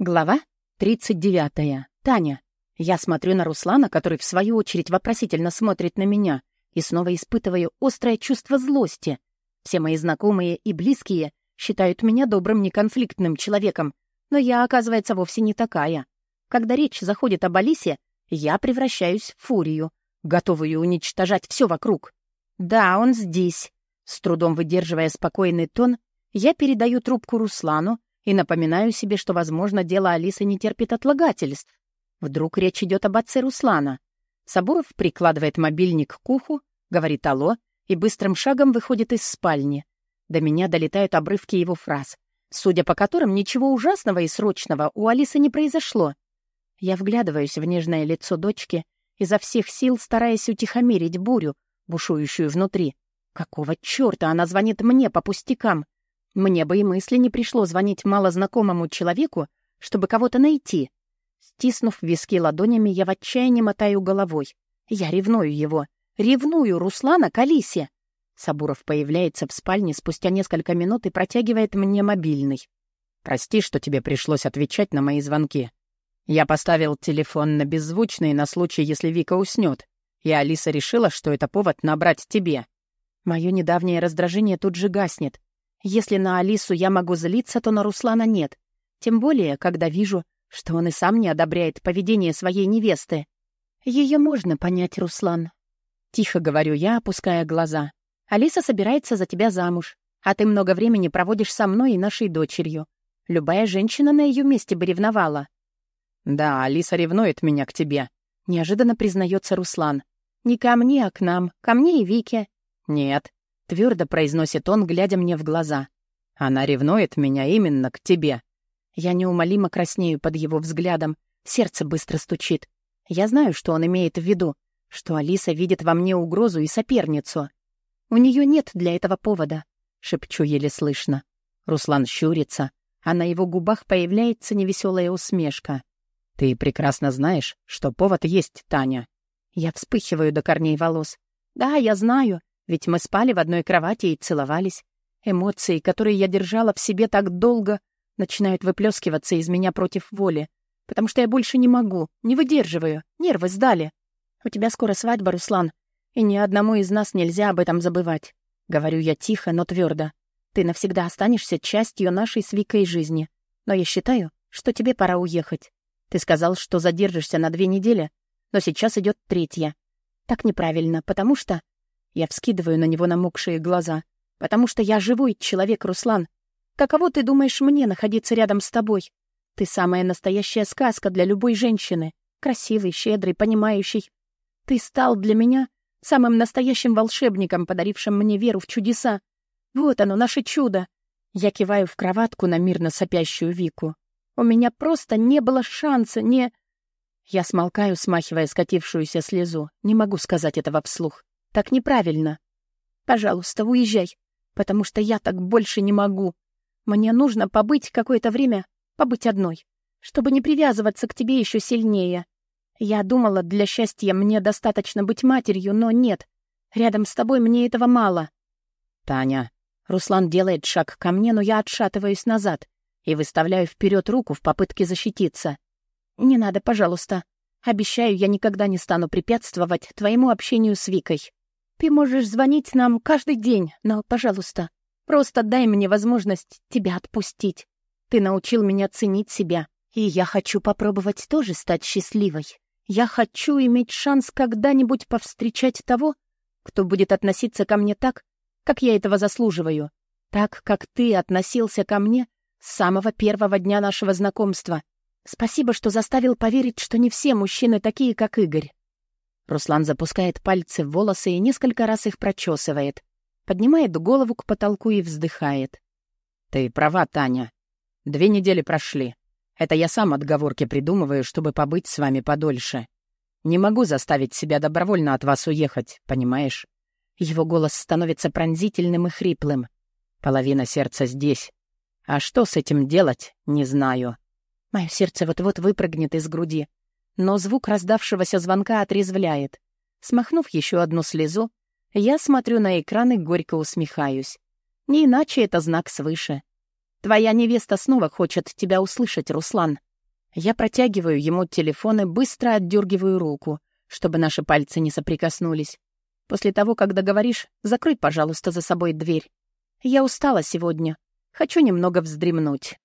Глава 39. Таня. Я смотрю на Руслана, который в свою очередь вопросительно смотрит на меня, и снова испытываю острое чувство злости. Все мои знакомые и близкие считают меня добрым, неконфликтным человеком, но я, оказывается, вовсе не такая. Когда речь заходит об Алисе, я превращаюсь в фурию, готовую уничтожать все вокруг. Да, он здесь. С трудом выдерживая спокойный тон, я передаю трубку Руслану, и напоминаю себе, что, возможно, дело Алисы не терпит отлагательств. Вдруг речь идет об отце Руслана. Сабуров прикладывает мобильник к уху, говорит «Алло» и быстрым шагом выходит из спальни. До меня долетают обрывки его фраз, судя по которым ничего ужасного и срочного у Алисы не произошло. Я вглядываюсь в нежное лицо дочки, изо всех сил стараясь утихомирить бурю, бушующую внутри. Какого чёрта она звонит мне по пустякам? Мне бы и мысли не пришло звонить малознакомому человеку, чтобы кого-то найти. Стиснув виски ладонями, я в отчаянии мотаю головой. Я ревную его. Ревную Руслана к Алисе. Сабуров появляется в спальне спустя несколько минут и протягивает мне мобильный. «Прости, что тебе пришлось отвечать на мои звонки. Я поставил телефон на беззвучный на случай, если Вика уснет, и Алиса решила, что это повод набрать тебе». Мое недавнее раздражение тут же гаснет. Если на Алису я могу злиться, то на Руслана нет. Тем более, когда вижу, что он и сам не одобряет поведение своей невесты. Ее можно понять, Руслан. Тихо говорю я, опуская глаза. Алиса собирается за тебя замуж, а ты много времени проводишь со мной и нашей дочерью. Любая женщина на ее месте бы ревновала. Да, Алиса ревнует меня к тебе. Неожиданно признается Руслан. Не ко мне, а к нам. Ко мне и Вике. Нет, Твердо произносит он, глядя мне в глаза. «Она ревнует меня именно к тебе». Я неумолимо краснею под его взглядом. Сердце быстро стучит. Я знаю, что он имеет в виду, что Алиса видит во мне угрозу и соперницу. У нее нет для этого повода, шепчу еле слышно. Руслан щурится, а на его губах появляется невеселая усмешка. «Ты прекрасно знаешь, что повод есть, Таня». Я вспыхиваю до корней волос. «Да, я знаю. Ведь мы спали в одной кровати и целовались. Эмоции, которые я держала в себе так долго, начинают выплескиваться из меня против воли. Потому что я больше не могу, не выдерживаю, нервы сдали. У тебя скоро свадьба, Руслан, и ни одному из нас нельзя об этом забывать. Говорю я тихо, но твердо. Ты навсегда останешься частью нашей с Викой жизни. Но я считаю, что тебе пора уехать. Ты сказал, что задержишься на две недели, но сейчас идет третья. Так неправильно, потому что я вскидываю на него намокшие глаза. «Потому что я живой человек, Руслан. Каково ты думаешь мне находиться рядом с тобой? Ты самая настоящая сказка для любой женщины. Красивый, щедрый, понимающий. Ты стал для меня самым настоящим волшебником, подарившим мне веру в чудеса. Вот оно, наше чудо!» Я киваю в кроватку на мирно сопящую Вику. «У меня просто не было шанса, не...» Я смолкаю, смахивая скатившуюся слезу. Не могу сказать этого вслух. Так неправильно. Пожалуйста, уезжай, потому что я так больше не могу. Мне нужно побыть какое-то время, побыть одной, чтобы не привязываться к тебе еще сильнее. Я думала, для счастья мне достаточно быть матерью, но нет. Рядом с тобой мне этого мало. Таня. Руслан делает шаг ко мне, но я отшатываюсь назад и выставляю вперед руку в попытке защититься. Не надо, пожалуйста. Обещаю, я никогда не стану препятствовать твоему общению с Викой. Ты можешь звонить нам каждый день, но, пожалуйста, просто дай мне возможность тебя отпустить. Ты научил меня ценить себя, и я хочу попробовать тоже стать счастливой. Я хочу иметь шанс когда-нибудь повстречать того, кто будет относиться ко мне так, как я этого заслуживаю, так, как ты относился ко мне с самого первого дня нашего знакомства. Спасибо, что заставил поверить, что не все мужчины такие, как Игорь. Руслан запускает пальцы в волосы и несколько раз их прочесывает. Поднимает голову к потолку и вздыхает. «Ты права, Таня. Две недели прошли. Это я сам отговорки придумываю, чтобы побыть с вами подольше. Не могу заставить себя добровольно от вас уехать, понимаешь?» Его голос становится пронзительным и хриплым. Половина сердца здесь. А что с этим делать, не знаю. Мое сердце вот-вот выпрыгнет из груди но звук раздавшегося звонка отрезвляет. Смахнув еще одну слезу, я смотрю на экран и горько усмехаюсь. Не иначе это знак свыше. Твоя невеста снова хочет тебя услышать, Руслан. Я протягиваю ему телефон и быстро отдергиваю руку, чтобы наши пальцы не соприкоснулись. После того, как договоришь, закрой, пожалуйста, за собой дверь. Я устала сегодня. Хочу немного вздремнуть.